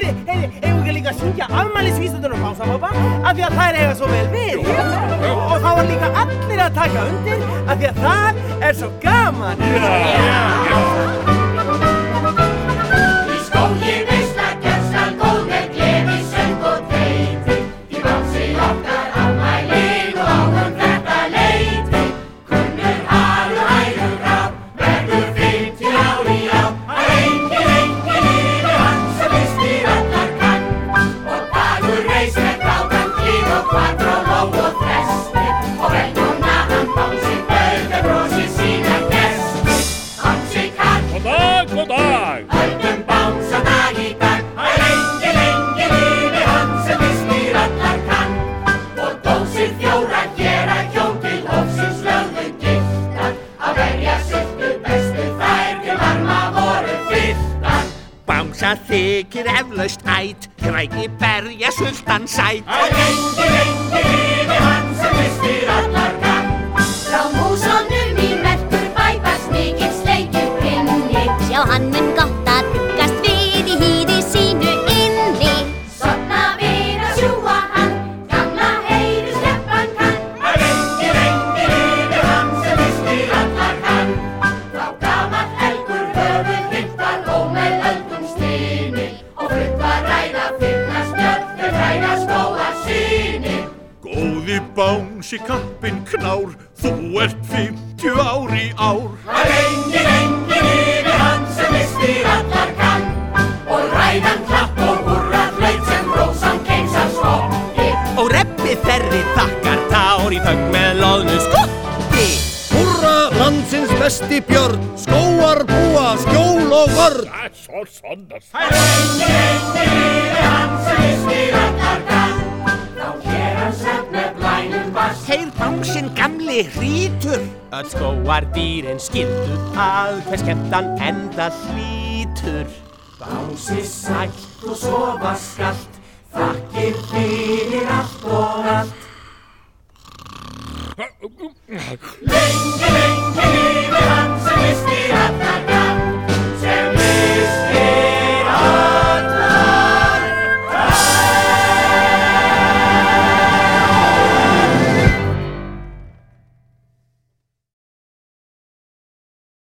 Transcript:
heyri, heyri, eigum við líka að syngja afmælisvísundunum bánsapappa af því að þær eiga svo vel við. Og þá var líka allir að taka undir af því að það er svo gaman. Bánsa þykir eflaust ætt, græki berja sultan sætt. Að lengi, lengi lífi hann sem Góði bánsi kappinn knár, þú ert 50 ár í ár. Að lengi, lengi lífi hann sem vistir allar kann Og ræðan klapp og hurra hleit sem rósan keisar skoppi Og reppi þerri þakkar tár í þögg með loðnu skotti. Húrra landsins besti björn, skóar búa, skjól og vörn. Það er svo sannast. Að lengi, lengi lífi Heyr bánsinn gamli hrítur. Öll skóar dýrin skildu að hver skemmtan enda hlítur. Bánsi sætt og sofa skallt Þakkir fyrir allt og allt Lengi, lengi